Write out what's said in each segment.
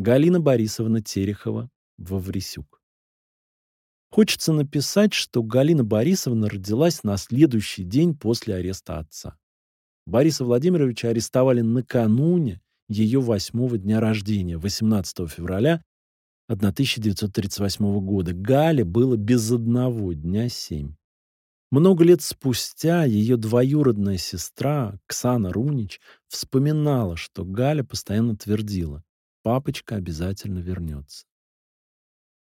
Галина Борисовна Терехова, Ваврисюк. Хочется написать, что Галина Борисовна родилась на следующий день после ареста отца. Бориса Владимировича арестовали накануне ее восьмого дня рождения, 18 февраля 1938 года. Гале было без одного дня семь. Много лет спустя ее двоюродная сестра, Ксана Рунич, вспоминала, что Галя постоянно твердила «папочка обязательно вернется».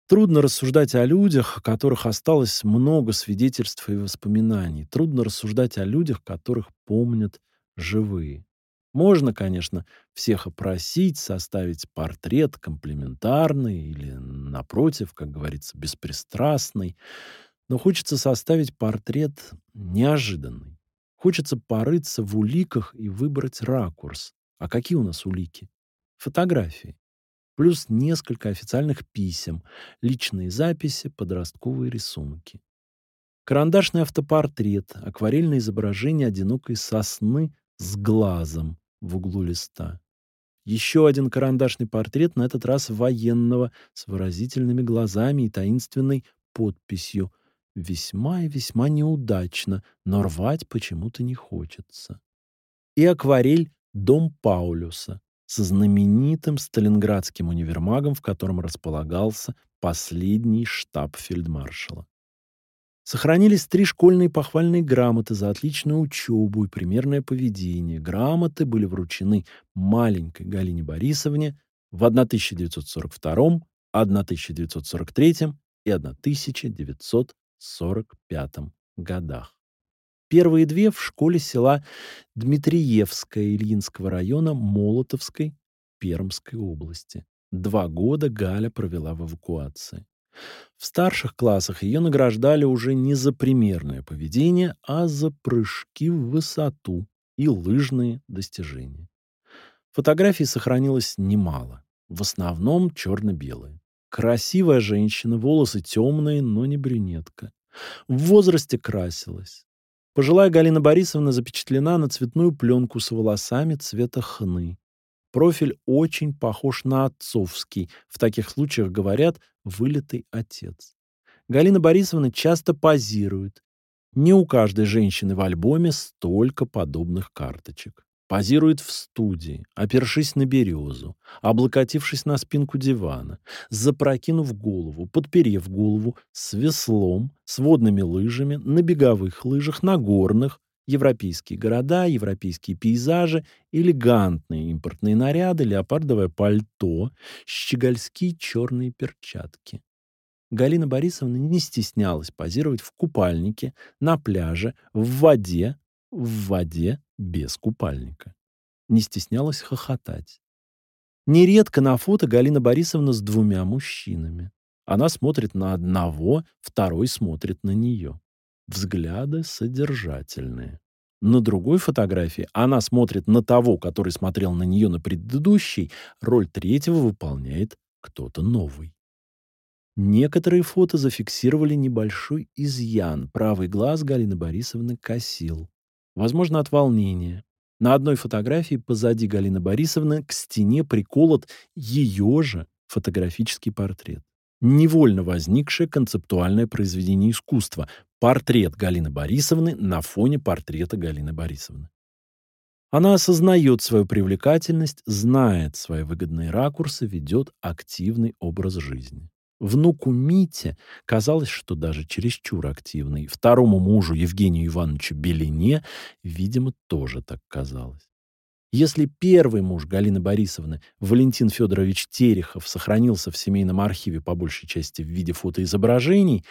Трудно рассуждать о людях, о которых осталось много свидетельств и воспоминаний. Трудно рассуждать о людях, которых помнят живые. Можно, конечно, всех опросить, составить портрет комплементарный или, напротив, как говорится, беспристрастный, но хочется составить портрет неожиданный. Хочется порыться в уликах и выбрать ракурс. А какие у нас улики? Фотографии. Плюс несколько официальных писем, личные записи, подростковые рисунки. Карандашный автопортрет, акварельное изображение одинокой сосны с глазом в углу листа. Еще один карандашный портрет, на этот раз военного, с выразительными глазами и таинственной подписью – Весьма и весьма неудачно, но рвать почему-то не хочется. И акварель «Дом Паулюса» со знаменитым сталинградским универмагом, в котором располагался последний штаб фельдмаршала. Сохранились три школьные похвальные грамоты за отличную учебу и примерное поведение. Грамоты были вручены маленькой Галине Борисовне в 1942, 1943 и 1900 1945 годах. Первые две в школе села Дмитриевское Ильинского района Молотовской Пермской области. Два года Галя провела в эвакуации. В старших классах ее награждали уже не за примерное поведение, а за прыжки в высоту и лыжные достижения. Фотографий сохранилось немало, в основном черно-белые. Красивая женщина, волосы темные, но не брюнетка. В возрасте красилась. Пожилая Галина Борисовна запечатлена на цветную пленку с волосами цвета хны. Профиль очень похож на отцовский. В таких случаях говорят «вылитый отец». Галина Борисовна часто позирует. Не у каждой женщины в альбоме столько подобных карточек позирует в студии, опершись на березу, облокотившись на спинку дивана, запрокинув голову, подперев голову, с веслом, с водными лыжами, на беговых лыжах, на горных, европейские города, европейские пейзажи, элегантные импортные наряды, леопардовое пальто, щегольские черные перчатки. Галина Борисовна не стеснялась позировать в купальнике, на пляже, в воде, в воде без купальника. Не стеснялась хохотать. Нередко на фото Галина Борисовна с двумя мужчинами. Она смотрит на одного, второй смотрит на нее. Взгляды содержательные. На другой фотографии она смотрит на того, который смотрел на нее на предыдущей, роль третьего выполняет кто-то новый. Некоторые фото зафиксировали небольшой изъян. Правый глаз Галины Борисовны косил возможно, от волнения. На одной фотографии позади Галины Борисовны к стене приколот ее же фотографический портрет. Невольно возникшее концептуальное произведение искусства – портрет Галины Борисовны на фоне портрета Галины Борисовны. Она осознает свою привлекательность, знает свои выгодные ракурсы, ведет активный образ жизни. Внуку Мите казалось, что даже чересчур активный. Второму мужу Евгению Ивановичу Белине, видимо, тоже так казалось. Если первый муж Галины Борисовны, Валентин Федорович Терехов, сохранился в семейном архиве по большей части в виде фотоизображений,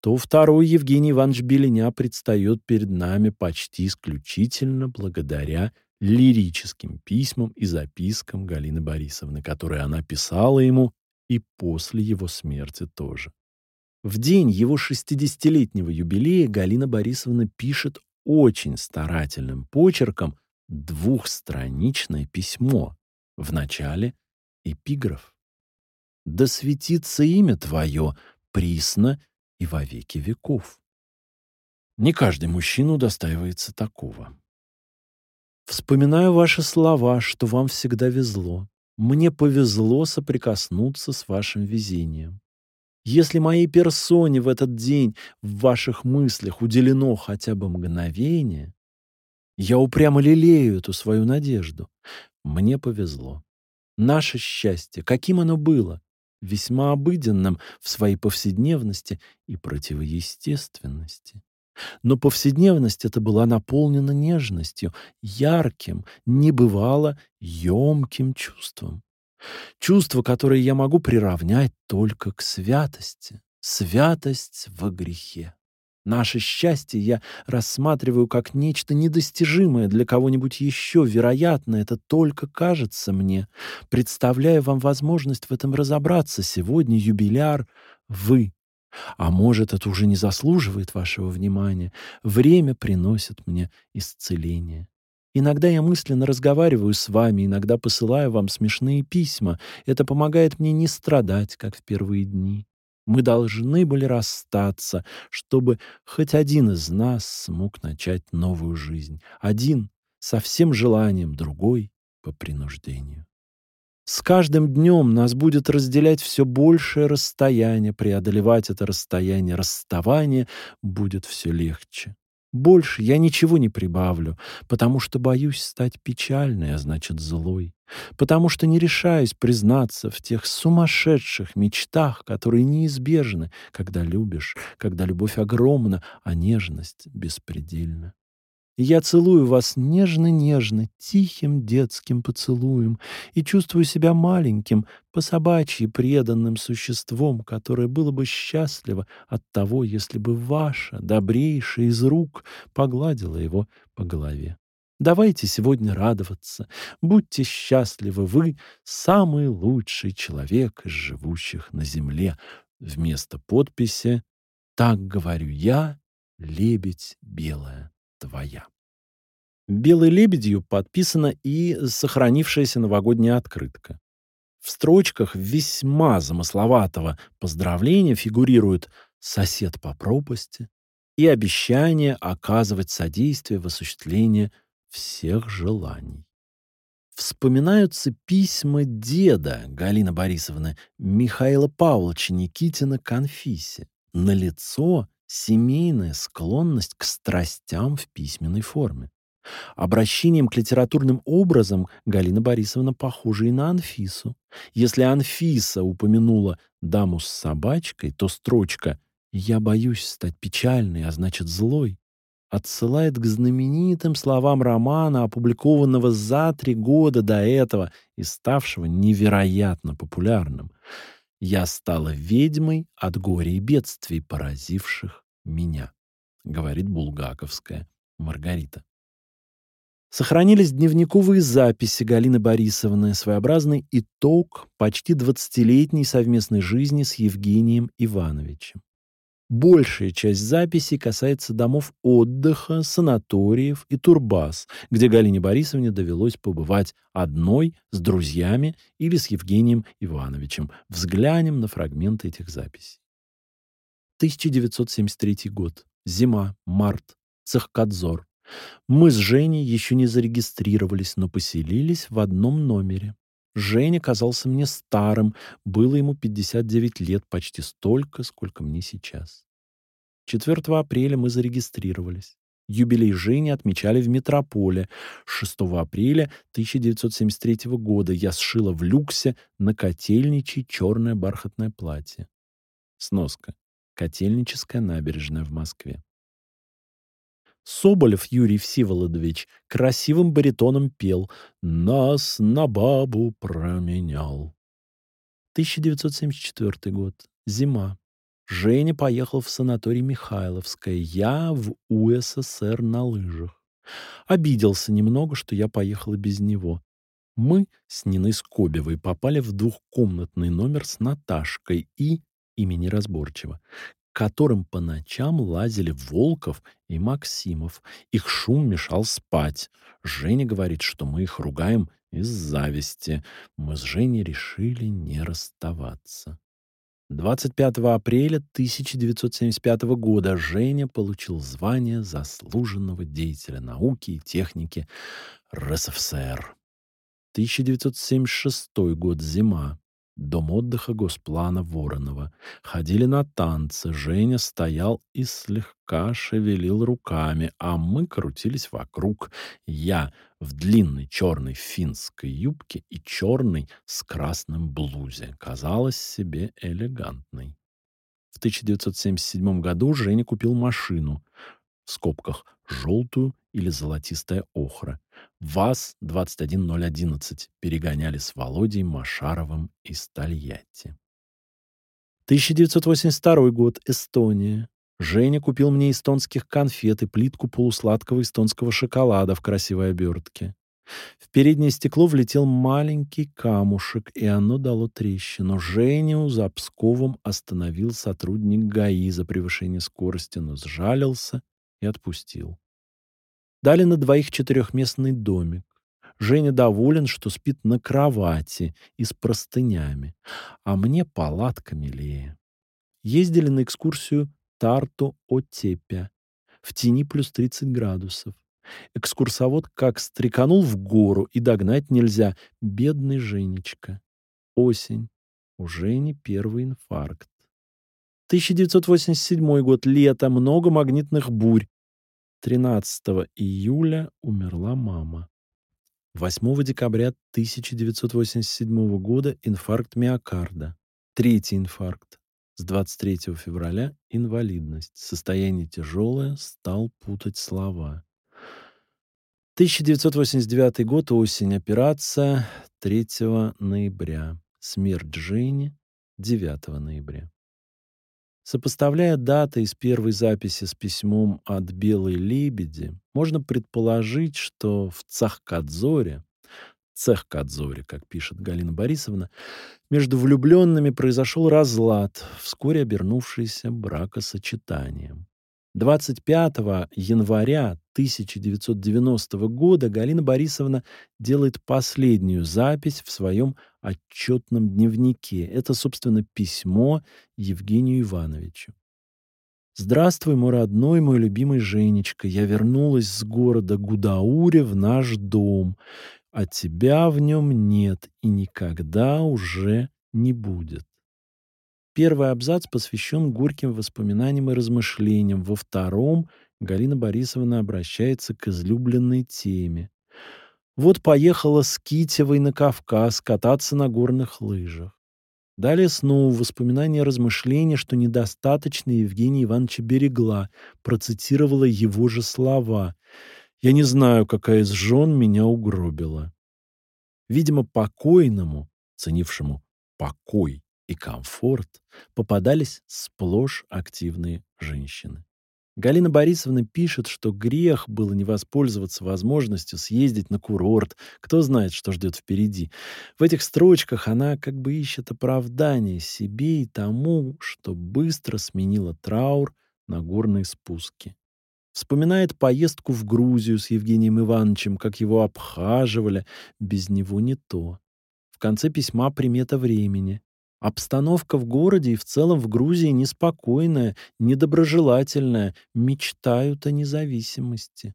то второй Евгений Иванович Беленя предстает перед нами почти исключительно благодаря лирическим письмам и запискам Галины Борисовны, которые она писала ему и после его смерти тоже. В день его 60-летнего юбилея Галина Борисовна пишет очень старательным почерком двухстраничное письмо. В начале эпиграф. «Да светится имя Твое присно и во веки веков». Не каждый мужчина удостаивается такого. Вспоминаю ваши слова, что вам всегда везло. Мне повезло соприкоснуться с вашим везением. Если моей персоне в этот день в ваших мыслях уделено хотя бы мгновение, я упрямо лелею эту свою надежду. Мне повезло. Наше счастье, каким оно было, весьма обыденным в своей повседневности и противоестественности. Но повседневность эта была наполнена нежностью, ярким, небывало емким чувством. Чувство, которое я могу приравнять только к святости. Святость во грехе. Наше счастье я рассматриваю как нечто недостижимое для кого-нибудь еще. Вероятно, это только кажется мне. Представляю вам возможность в этом разобраться. Сегодня юбиляр вы. А может, это уже не заслуживает вашего внимания. Время приносит мне исцеление. Иногда я мысленно разговариваю с вами, иногда посылаю вам смешные письма. Это помогает мне не страдать, как в первые дни. Мы должны были расстаться, чтобы хоть один из нас смог начать новую жизнь. Один со всем желанием, другой по принуждению. С каждым днем нас будет разделять все большее расстояние, преодолевать это расстояние, расставание будет все легче. Больше я ничего не прибавлю, потому что боюсь стать печальной, а значит злой, потому что не решаюсь признаться в тех сумасшедших мечтах, которые неизбежны, когда любишь, когда любовь огромна, а нежность беспредельна я целую вас нежно-нежно, тихим детским поцелуем и чувствую себя маленьким, по-собачьи преданным существом, которое было бы счастливо от того, если бы ваша, добрейшая из рук, погладила его по голове. Давайте сегодня радоваться. Будьте счастливы, вы самый лучший человек из живущих на земле. Вместо подписи «Так говорю я, лебедь белая» твоя. Белой лебедью подписана и сохранившаяся новогодняя открытка. В строчках весьма замысловатого поздравления фигурирует сосед по пропасти и обещание оказывать содействие в осуществлении всех желаний. Вспоминаются письма деда Галины Борисовны Михаила Павловича Никитина к Анфисе. На лицо семейная склонность к страстям в письменной форме. Обращением к литературным образам Галина Борисовна похожа и на Анфису. Если Анфиса упомянула даму с собачкой, то строчка «Я боюсь стать печальной, а значит злой» отсылает к знаменитым словам романа, опубликованного за три года до этого и ставшего невероятно популярным. «Я стала ведьмой от горя и бедствий, поразивших меня», — говорит булгаковская Маргарита. Сохранились дневниковые записи Галины Борисовны, своеобразный итог почти 20-летней совместной жизни с Евгением Ивановичем. Большая часть записей касается домов отдыха, санаториев и турбаз, где Галине Борисовне довелось побывать одной с друзьями или с Евгением Ивановичем. Взглянем на фрагменты этих записей. 1973 год. Зима, март, Цехкадзор. Мы с Женей еще не зарегистрировались, но поселились в одном номере. Женя казался мне старым, было ему 59 лет, почти столько, сколько мне сейчас. 4 апреля мы зарегистрировались. Юбилей Жени отмечали в метрополе. 6 апреля 1973 года я сшила в люксе на котельничий черное бархатное платье. Сноска. Котельническая набережная в Москве. Соболев Юрий Всеволодович красивым баритоном пел «Нас на бабу променял». 1974 год. Зима. Женя поехал в санаторий Михайловское, я в УССР на лыжах. Обиделся немного, что я поехала без него. Мы с Ниной Скобевой попали в двухкомнатный номер с Наташкой и имени разборчиво, к которым по ночам лазили Волков и Максимов. Их шум мешал спать. Женя говорит, что мы их ругаем из зависти. Мы с Женей решили не расставаться. 25 апреля 1975 года Женя получил звание заслуженного деятеля науки и техники РСФСР. 1976 год, зима. Дом отдыха Госплана Воронова. Ходили на танцы. Женя стоял и слегка шевелил руками, а мы крутились вокруг. Я в длинной черной финской юбке и черной с красным блузе. Казалась себе элегантной. В 1977 году Женя купил машину. В скобках желтую или золотистая охра. ВАЗ-21011 перегоняли с Володей Машаровым из Тольятти. 1982 год. Эстония. Женя купил мне эстонских конфет и плитку полусладкого эстонского шоколада в красивой обертке. В переднее стекло влетел маленький камушек, и оно дало трещину. Женю за Псковом остановил сотрудник ГАИ за превышение скорости, но сжалился и отпустил. Дали на двоих четырехместный домик. Женя доволен, что спит на кровати и с простынями, а мне палатка милее. Ездили на экскурсию Тарту-Отепя. В тени плюс 30 градусов. Экскурсовод как стреканул в гору, и догнать нельзя. Бедный Женечка. Осень. У Жени первый инфаркт. 1987 год. Лето. Много магнитных бурь. 13 июля умерла мама. 8 декабря 1987 года инфаркт миокарда. Третий инфаркт. С 23 февраля инвалидность. Состояние тяжелое, стал путать слова. 1989 год, осень, операция 3 ноября. Смерть Жени 9 ноября. Сопоставляя даты из первой записи с письмом от Белой Лебеди, можно предположить, что в Цахкадзоре, Цехкадзоре, как пишет Галина Борисовна, между влюбленными произошел разлад, вскоре обернувшийся бракосочетанием. 25 января 1990 года Галина Борисовна делает последнюю запись в своем отчетном дневнике. Это, собственно, письмо Евгению Ивановичу. «Здравствуй, мой родной, мой любимый Женечка. Я вернулась с города Гудауре в наш дом, а тебя в нем нет и никогда уже не будет. Первый абзац посвящен горьким воспоминаниям и размышлениям. Во втором Галина Борисовна обращается к излюбленной теме. Вот поехала с Китевой на Кавказ кататься на горных лыжах. Далее снова воспоминания и размышления, что недостаточно Евгения Ивановича берегла, процитировала его же слова. «Я не знаю, какая из жен меня угробила». Видимо, покойному, ценившему покой и комфорт, попадались сплошь активные женщины. Галина Борисовна пишет, что грех было не воспользоваться возможностью съездить на курорт. Кто знает, что ждет впереди. В этих строчках она как бы ищет оправдание себе и тому, что быстро сменила траур на горные спуски. Вспоминает поездку в Грузию с Евгением Ивановичем, как его обхаживали. Без него не то. В конце письма примета времени. Обстановка в городе и в целом в Грузии неспокойная, недоброжелательная, мечтают о независимости.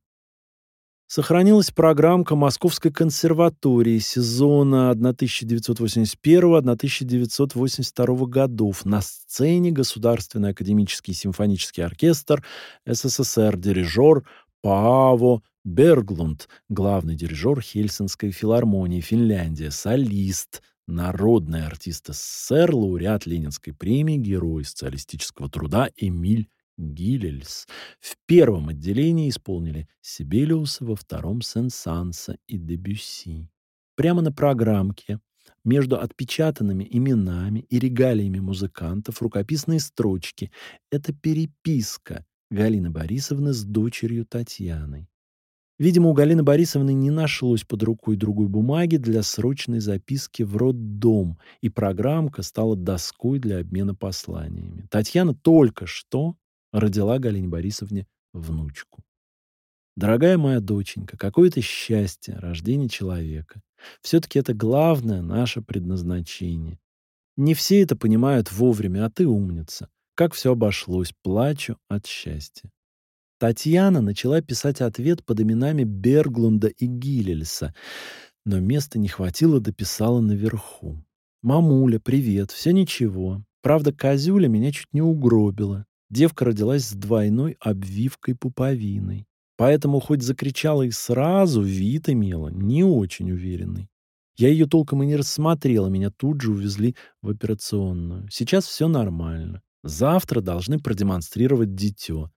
Сохранилась программка Московской консерватории сезона 1981-1982 годов. На сцене Государственный академический симфонический оркестр СССР, дирижер Пааво Берглунд, главный дирижер Хельсинской филармонии, Финляндия, солист народный артист СССР, лауреат Ленинской премии, герой социалистического труда Эмиль Гилельс. В первом отделении исполнили Сибелиуса, во втором Сен-Санса и Дебюсси. Прямо на программке между отпечатанными именами и регалиями музыкантов рукописные строчки. Это переписка Галины Борисовны с дочерью Татьяной. Видимо, у Галины Борисовны не нашлось под рукой другой бумаги для срочной записки в роддом, и программка стала доской для обмена посланиями. Татьяна только что родила Галине Борисовне внучку. Дорогая моя доченька, какое это счастье, рождение человека. Все-таки это главное наше предназначение. Не все это понимают вовремя, а ты умница. Как все обошлось, плачу от счастья. Татьяна начала писать ответ под именами Берглунда и Гилельса. Но места не хватило, дописала наверху. «Мамуля, привет, все ничего. Правда, козюля меня чуть не угробила. Девка родилась с двойной обвивкой пуповиной. Поэтому хоть закричала и сразу, вид имела не очень уверенный. Я ее толком и не рассмотрела, меня тут же увезли в операционную. Сейчас все нормально. Завтра должны продемонстрировать дитё.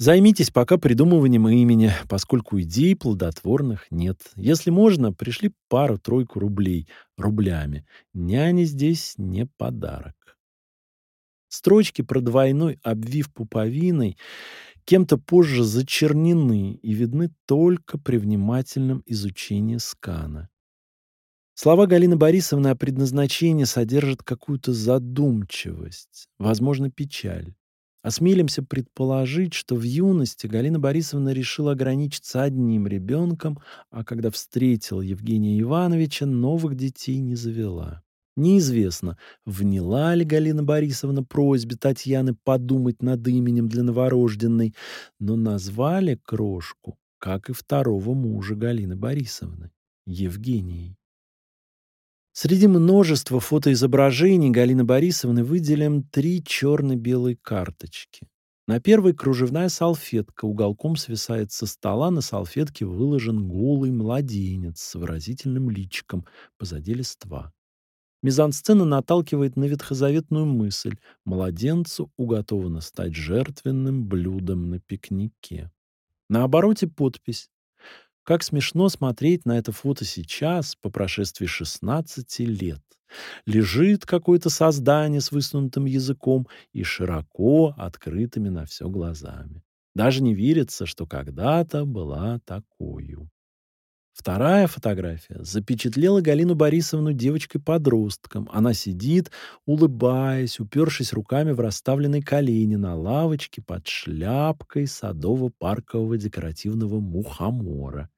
Займитесь пока придумыванием имени, поскольку идей плодотворных нет. Если можно, пришли пару-тройку рублей рублями. Няне здесь не подарок. Строчки про двойной обвив пуповиной кем-то позже зачернены и видны только при внимательном изучении скана. Слова Галины Борисовны о предназначении содержат какую-то задумчивость, возможно, печаль. Осмелимся предположить, что в юности Галина Борисовна решила ограничиться одним ребенком, а когда встретила Евгения Ивановича, новых детей не завела. Неизвестно, вняла ли Галина Борисовна просьбе Татьяны подумать над именем для новорожденной, но назвали крошку, как и второго мужа Галины Борисовны, Евгенией. Среди множества фотоизображений Галины Борисовны выделим три черно-белые карточки. На первой кружевная салфетка уголком свисает со стола, на салфетке выложен голый младенец с выразительным личиком позади листва. Мизансцена наталкивает на ветхозаветную мысль «младенцу уготовано стать жертвенным блюдом на пикнике». На обороте подпись как смешно смотреть на это фото сейчас, по прошествии 16 лет. Лежит какое-то создание с высунутым языком и широко открытыми на все глазами. Даже не верится, что когда-то была такую. Вторая фотография запечатлела Галину Борисовну девочкой-подростком. Она сидит, улыбаясь, упершись руками в расставленные колени на лавочке под шляпкой садово-паркового декоративного мухомора.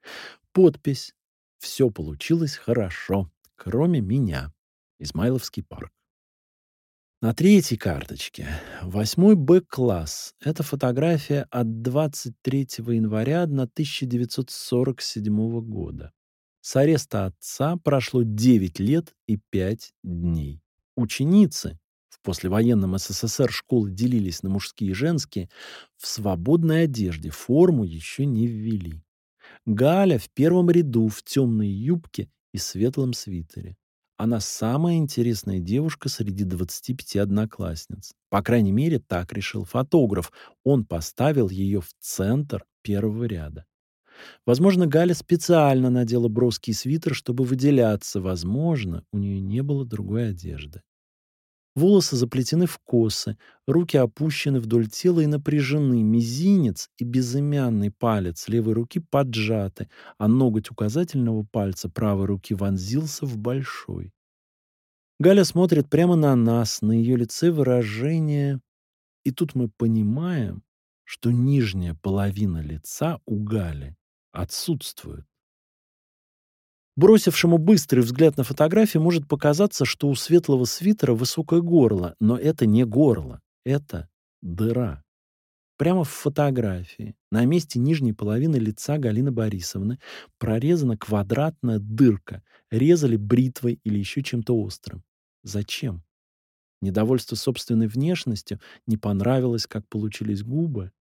Подпись «Все получилось хорошо, кроме меня». Измайловский парк. На третьей карточке восьмой Б-класс. Это фотография от 23 января 1947 года. С ареста отца прошло 9 лет и 5 дней. Ученицы, в послевоенном СССР школы делились на мужские и женские, в свободной одежде форму еще не ввели. Галя в первом ряду в темной юбке и светлом свитере. Она самая интересная девушка среди 25 одноклассниц. По крайней мере, так решил фотограф. Он поставил ее в центр первого ряда. Возможно, Галя специально надела броский свитер, чтобы выделяться. Возможно, у нее не было другой одежды. Волосы заплетены в косы, руки опущены вдоль тела и напряжены, мизинец и безымянный палец левой руки поджаты, а ноготь указательного пальца правой руки вонзился в большой. Галя смотрит прямо на нас, на ее лице выражение, и тут мы понимаем, что нижняя половина лица у Гали отсутствует. Бросившему быстрый взгляд на фотографию может показаться, что у светлого свитера высокое горло, но это не горло, это дыра. Прямо в фотографии на месте нижней половины лица Галины Борисовны прорезана квадратная дырка. Резали бритвой или еще чем-то острым. Зачем? Недовольство собственной внешностью не понравилось, как получились губы.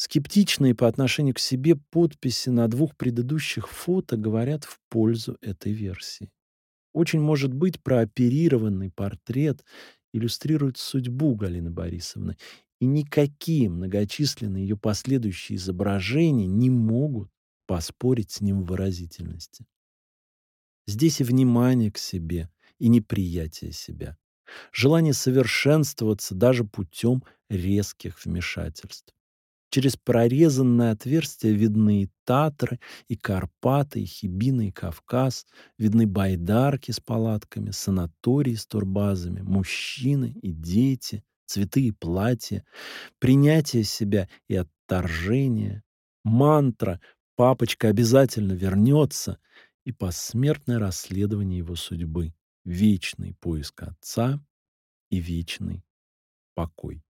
Скептичные по отношению к себе подписи на двух предыдущих фото говорят в пользу этой версии. Очень может быть прооперированный портрет иллюстрирует судьбу Галины Борисовны, и никакие многочисленные ее последующие изображения не могут поспорить с ним в выразительности. Здесь и внимание к себе, и неприятие себя, желание совершенствоваться даже путем резких вмешательств. Через прорезанное отверстие видны и Татры, и Карпаты, и Хибины, и Кавказ, видны байдарки с палатками, санатории с турбазами, мужчины и дети, цветы и платья, принятие себя и отторжение, мантра «папочка обязательно вернется» и посмертное расследование его судьбы, вечный поиск отца и вечный покой.